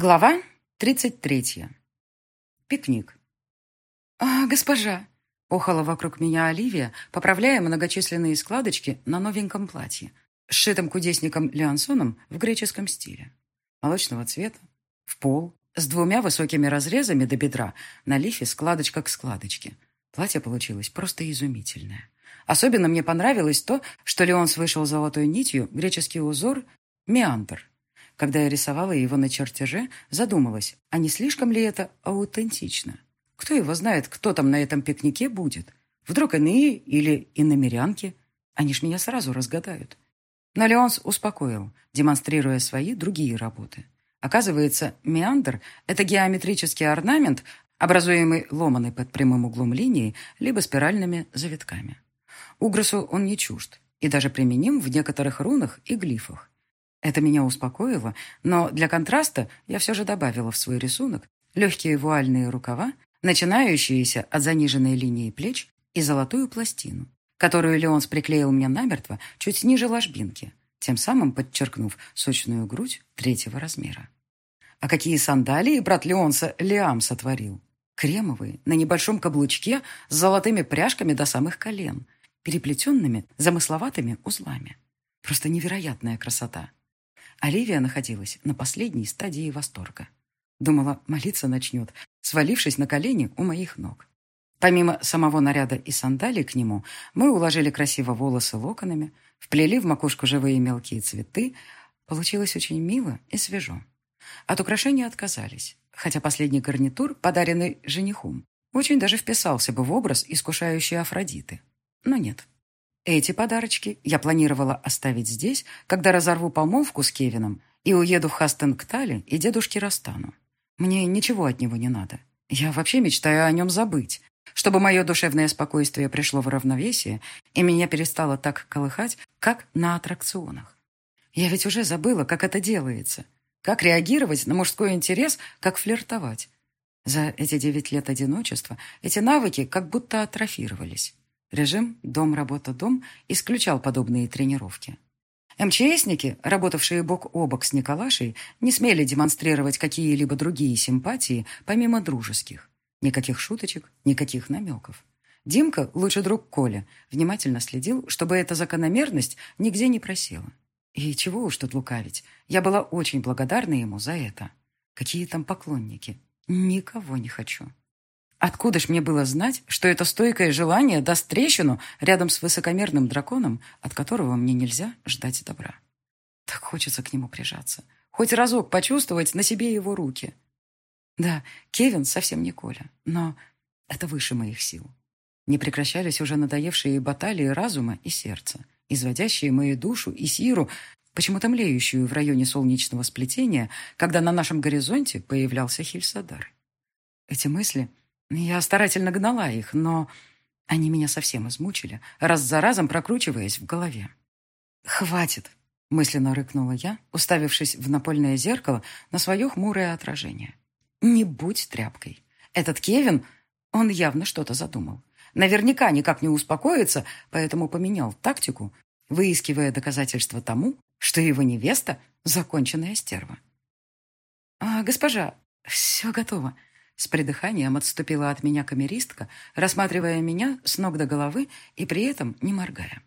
Глава 33. Пикник. «А, госпожа!» — охала вокруг меня Оливия, поправляя многочисленные складочки на новеньком платье, сшитом кудесником Леонсоном в греческом стиле. Молочного цвета, в пол, с двумя высокими разрезами до бедра, на лифе складочка к складочке. Платье получилось просто изумительное. Особенно мне понравилось то, что Леонс вышел золотой нитью греческий узор «Меандр», когда я рисовала его на чертеже, задумалась, а не слишком ли это аутентично? Кто его знает, кто там на этом пикнике будет? Вдруг иные или иномерянки? Они ж меня сразу разгадают. Но Леонс успокоил, демонстрируя свои другие работы. Оказывается, меандр – это геометрический орнамент, образуемый ломаной под прямым углом линии либо спиральными завитками. Угросу он не чужд и даже применим в некоторых рунах и глифах. Это меня успокоило, но для контраста я все же добавила в свой рисунок легкие вуальные рукава, начинающиеся от заниженной линии плеч и золотую пластину, которую Леонс приклеил мне намертво чуть ниже ложбинки, тем самым подчеркнув сочную грудь третьего размера. А какие сандалии брат Леонса Лиам сотворил? Кремовые, на небольшом каблучке, с золотыми пряжками до самых колен, переплетенными замысловатыми узлами. Просто невероятная красота. Оливия находилась на последней стадии восторга. Думала, молиться начнет, свалившись на колени у моих ног. Помимо самого наряда и сандалий к нему, мы уложили красиво волосы локонами, вплели в макушку живые мелкие цветы. Получилось очень мило и свежо. От украшений отказались, хотя последний гарнитур, подаренный женихом, очень даже вписался бы в образ искушающей Афродиты. Но нет. Эти подарочки я планировала оставить здесь, когда разорву помолвку с Кевином и уеду в Хастен-Ктале и дедушке Растану. Мне ничего от него не надо. Я вообще мечтаю о нем забыть, чтобы мое душевное спокойствие пришло в равновесие и меня перестало так колыхать, как на аттракционах. Я ведь уже забыла, как это делается. Как реагировать на мужской интерес, как флиртовать. За эти девять лет одиночества эти навыки как будто атрофировались. Режим «дом-работа-дом» исключал подобные тренировки. МЧСники, работавшие бок о бок с Николашей, не смели демонстрировать какие-либо другие симпатии, помимо дружеских. Никаких шуточек, никаких намеков. Димка, лучший друг Коля, внимательно следил, чтобы эта закономерность нигде не просела. И чего уж тут лукавить, я была очень благодарна ему за это. Какие там поклонники? Никого не хочу. Откуда ж мне было знать, что это стойкое желание даст трещину рядом с высокомерным драконом, от которого мне нельзя ждать добра? Так хочется к нему прижаться. Хоть разок почувствовать на себе его руки. Да, Кевин совсем не Коля, но это выше моих сил. Не прекращались уже надоевшие баталии разума и сердца, изводящие мою душу и сиру, почему-то млеющую в районе солнечного сплетения, когда на нашем горизонте появлялся Хильсадар. Эти мысли я старательно гнала их, но они меня совсем измучили, раз за разом прокручиваясь в голове. «Хватит!» — мысленно рыкнула я, уставившись в напольное зеркало на свое хмурое отражение. «Не будь тряпкой. Этот Кевин, он явно что-то задумал. Наверняка никак не успокоится, поэтому поменял тактику, выискивая доказательства тому, что его невеста — законченная стерва. «А, госпожа, все готово», с придыханием отступила от меня камеристка, рассматривая меня с ног до головы и при этом не моргая.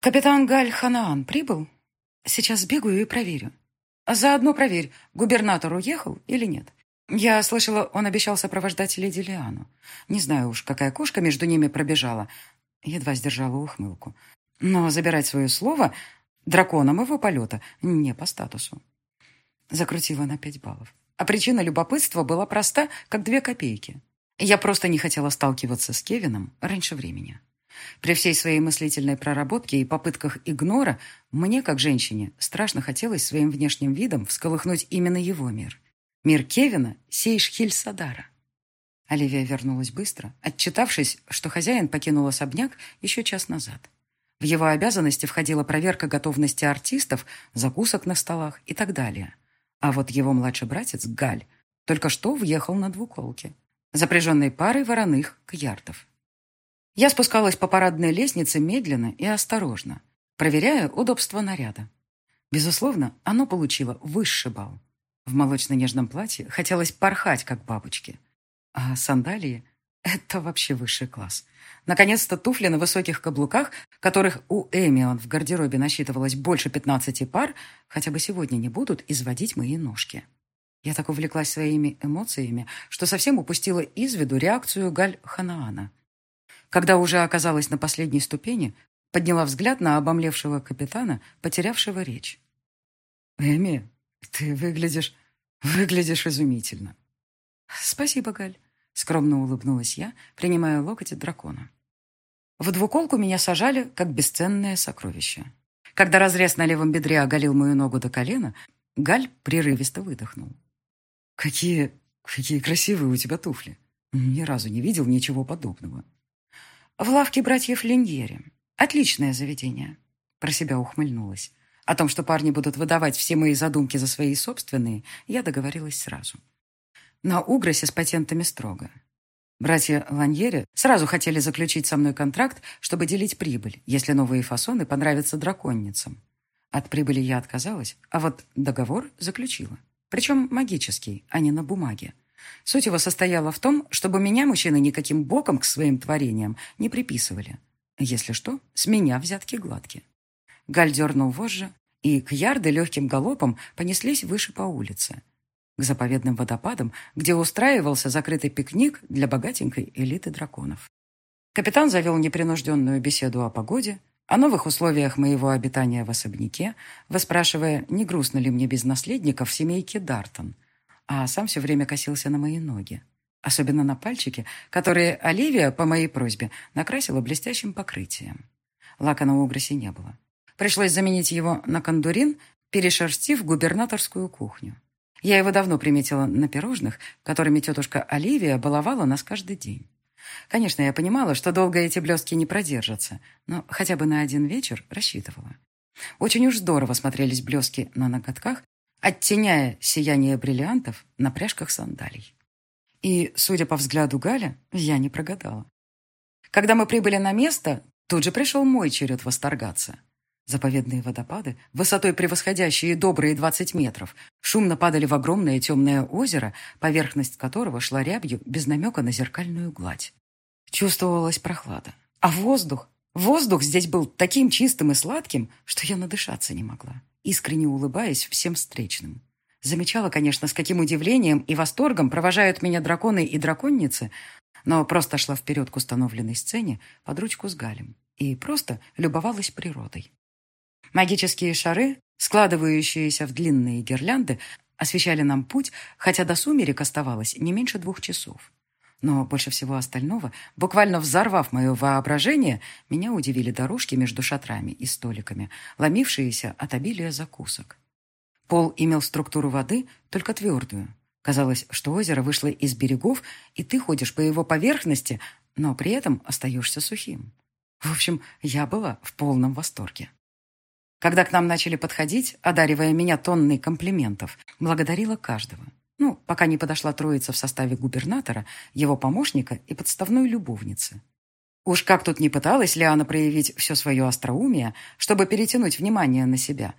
«Капитан Галь Ханаан прибыл? Сейчас сбегаю и проверю. А заодно проверь, губернатор уехал или нет. Я слышала, он обещал сопровождать леди Лиану. Не знаю уж, какая кошка между ними пробежала. Едва сдержала ухмылку. Но забирать свое слово драконом его полета не по статусу. Закрутила на пять баллов. А причина любопытства была проста, как две копейки. Я просто не хотела сталкиваться с Кевином раньше времени. При всей своей мыслительной проработке и попытках игнора, мне, как женщине, страшно хотелось своим внешним видом всколыхнуть именно его мир. Мир Кевина Сейшхиль-Садара. Оливия вернулась быстро, отчитавшись, что хозяин покинул особняк еще час назад. В его обязанности входила проверка готовности артистов, закусок на столах и так далее. А вот его младший братец, Галь, только что въехал на двуколке, запряженной парой вороных кьярдов. Я спускалась по парадной лестнице медленно и осторожно, проверяя удобство наряда. Безусловно, оно получило высший балл. В молочно-нежном платье хотелось порхать, как бабочки. А сандалии — это вообще высший класс. Наконец-то туфли на высоких каблуках, которых у Эмион в гардеробе насчитывалось больше 15 пар, хотя бы сегодня не будут изводить мои ножки. Я так увлеклась своими эмоциями, что совсем упустила из виду реакцию Галь Ханаана. Когда уже оказалась на последней ступени, подняла взгляд на обомлевшего капитана, потерявшего речь. «Эми, ты выглядишь... выглядишь изумительно». «Спасибо, Галь», — скромно улыбнулась я, принимая локоть от дракона. В двуколку меня сажали, как бесценное сокровище. Когда разрез на левом бедре оголил мою ногу до колена, Галь прерывисто выдохнул. «Какие... какие красивые у тебя туфли! Ни разу не видел ничего подобного». «В лавке братьев Линьери. Отличное заведение», — про себя ухмыльнулась. О том, что парни будут выдавать все мои задумки за свои собственные, я договорилась сразу. На Угросе с патентами строго. Братья Ланьери сразу хотели заключить со мной контракт, чтобы делить прибыль, если новые фасоны понравятся драконницам. От прибыли я отказалась, а вот договор заключила. Причем магический, а не на бумаге. Суть его состояла в том, чтобы меня мужчины никаким боком к своим творениям не приписывали. Если что, с меня взятки гладкие. Галь дернул вожжи, и к ярды легким галопом понеслись выше по улице. К заповедным водопадам, где устраивался закрытый пикник для богатенькой элиты драконов. Капитан завел непринужденную беседу о погоде, о новых условиях моего обитания в особняке, выспрашивая, не грустно ли мне без наследников семейки Дартон, а сам все время косился на мои ноги. Особенно на пальчики, которые Оливия, по моей просьбе, накрасила блестящим покрытием. Лака на угросе не было. Пришлось заменить его на кондурин, перешерстив губернаторскую кухню. Я его давно приметила на пирожных, которыми тетушка Оливия баловала нас каждый день. Конечно, я понимала, что долго эти блестки не продержатся, но хотя бы на один вечер рассчитывала. Очень уж здорово смотрелись блестки на ноготках, оттеняя сияние бриллиантов на пряжках сандалий. И, судя по взгляду Галя, я не прогадала. Когда мы прибыли на место, тут же пришел мой черед восторгаться. Заповедные водопады, высотой превосходящие добрые 20 метров, шумно падали в огромное темное озеро, поверхность которого шла рябью без намека на зеркальную гладь. Чувствовалась прохлада. А воздух? Воздух здесь был таким чистым и сладким, что я надышаться не могла, искренне улыбаясь всем встречным. Замечала, конечно, с каким удивлением и восторгом провожают меня драконы и драконницы, но просто шла вперед к установленной сцене под ручку с Галем и просто любовалась природой. Магические шары, складывающиеся в длинные гирлянды, освещали нам путь, хотя до сумерек оставалось не меньше двух часов. Но больше всего остального, буквально взорвав мое воображение, меня удивили дорожки между шатрами и столиками, ломившиеся от обилия закусок. Пол имел структуру воды, только твердую. Казалось, что озеро вышло из берегов, и ты ходишь по его поверхности, но при этом остаешься сухим. В общем, я была в полном восторге. Когда к нам начали подходить, одаривая меня тонной комплиментов, благодарила каждого. Ну, пока не подошла троица в составе губернатора, его помощника и подставной любовницы. Уж как тут не пыталась Лиана проявить все свое остроумие, чтобы перетянуть внимание на себя.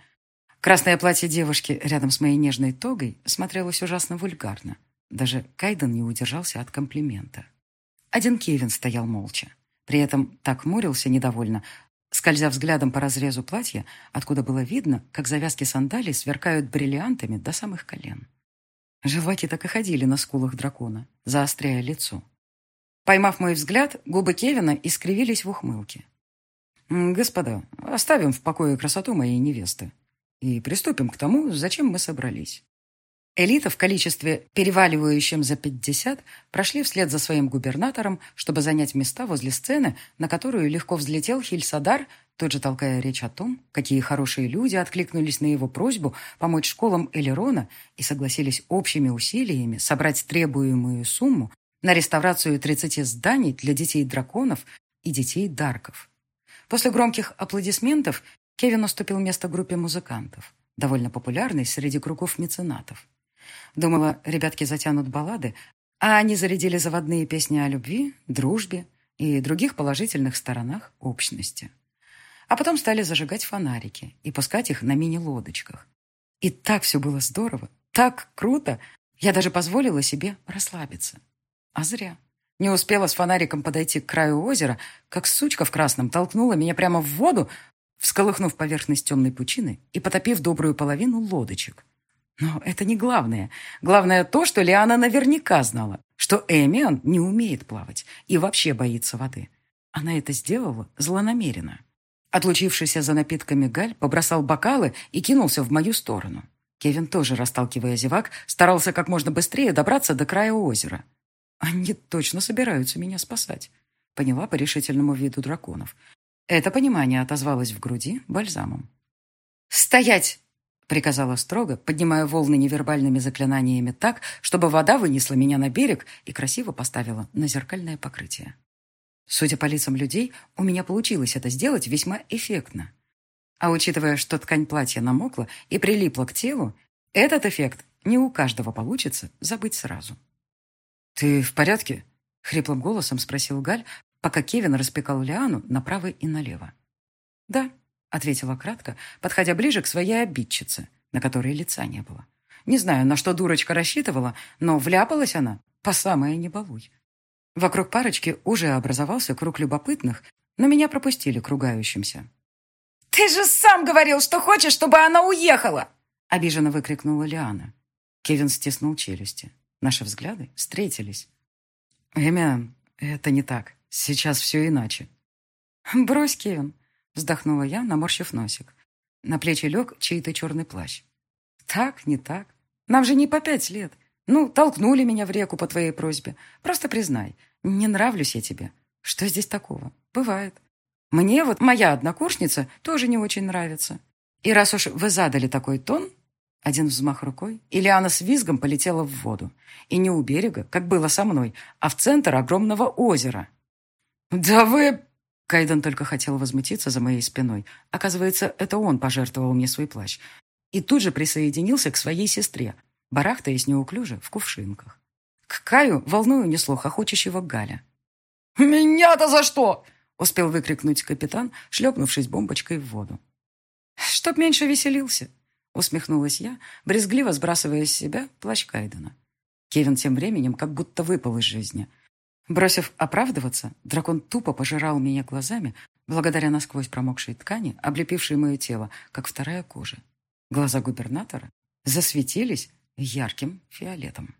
Красное платье девушки рядом с моей нежной тогой смотрелось ужасно вульгарно. Даже Кайден не удержался от комплимента. Один Кевин стоял молча. При этом так мурился недовольно, скользя взглядом по разрезу платья, откуда было видно, как завязки сандалий сверкают бриллиантами до самых колен. Желваки так и ходили на скулах дракона, заостряя лицо. Поймав мой взгляд, губы Кевина искривились в ухмылке. «Господа, оставим в покое красоту моей невесты и приступим к тому, зачем мы собрались». Элита в количестве, переваливающем за пятьдесят, прошли вслед за своим губернатором, чтобы занять места возле сцены, на которую легко взлетел Хильсадар, тут же толкая речь о том, какие хорошие люди откликнулись на его просьбу помочь школам Элерона и согласились общими усилиями собрать требуемую сумму на реставрацию 30 зданий для детей-драконов и детей-дарков. После громких аплодисментов Кевин уступил место группе музыкантов, довольно популярной среди кругов меценатов. Думала, ребятки затянут баллады, а они зарядили заводные песни о любви, дружбе и других положительных сторонах общности. А потом стали зажигать фонарики и пускать их на мини-лодочках. И так все было здорово, так круто. Я даже позволила себе расслабиться. А зря. Не успела с фонариком подойти к краю озера, как сучка в красном толкнула меня прямо в воду, всколыхнув поверхность темной пучины и потопив добрую половину лодочек. Но это не главное. Главное то, что Лиана наверняка знала, что Эмион не умеет плавать и вообще боится воды. Она это сделала злонамеренно. Отлучившийся за напитками Галь побросал бокалы и кинулся в мою сторону. Кевин тоже, расталкивая зевак, старался как можно быстрее добраться до края озера. Они точно собираются меня спасать. Поняла по решительному виду драконов. Это понимание отозвалось в груди бальзамом. «Стоять!» — приказала строго, поднимая волны невербальными заклинаниями так, чтобы вода вынесла меня на берег и красиво поставила на зеркальное покрытие. Судя по лицам людей, у меня получилось это сделать весьма эффектно. А учитывая, что ткань платья намокла и прилипла к телу, этот эффект не у каждого получится забыть сразу. «Ты в порядке?» — хриплым голосом спросил Галь, пока Кевин распекал Лиану направо и налево. «Да», — ответила кратко, подходя ближе к своей обидчице, на которой лица не было. Не знаю, на что дурочка рассчитывала, но вляпалась она по самое не. Вокруг парочки уже образовался круг любопытных, но меня пропустили к ругающимся. «Ты же сам говорил, что хочешь, чтобы она уехала!» обиженно выкрикнула Лиана. Кевин стиснул челюсти. Наши взгляды встретились. «Эмиан, это не так. Сейчас все иначе». «Брось, Кевин», — вздохнула я, наморщив носик. На плечи лег чей-то черный плащ. «Так, не так. Нам же не по пять лет. Ну, толкнули меня в реку по твоей просьбе. Просто признай, не нравлюсь я тебе. Что здесь такого? Бывает. Мне вот моя однокурсница тоже не очень нравится. И раз уж вы задали такой тон, один взмах рукой, и Лиана с визгом полетела в воду. И не у берега, как было со мной, а в центр огромного озера. «Да вы...» Кайден только хотел возмутиться за моей спиной. Оказывается, это он пожертвовал мне свой плащ. И тут же присоединился к своей сестре, барахтаясь неуклюже в кувшинках. К Каю волную несло хохочущего Галя. «Меня-то за что?» — успел выкрикнуть капитан, шлепнувшись бомбочкой в воду. «Чтоб меньше веселился», — усмехнулась я, брезгливо сбрасывая с себя плащ Кайдена. Кевин тем временем как будто выпал из жизни. Бросив оправдываться, дракон тупо пожирал меня глазами, благодаря насквозь промокшей ткани, облепившей мое тело, как вторая кожа. Глаза губернатора засветились ярким фиолетом.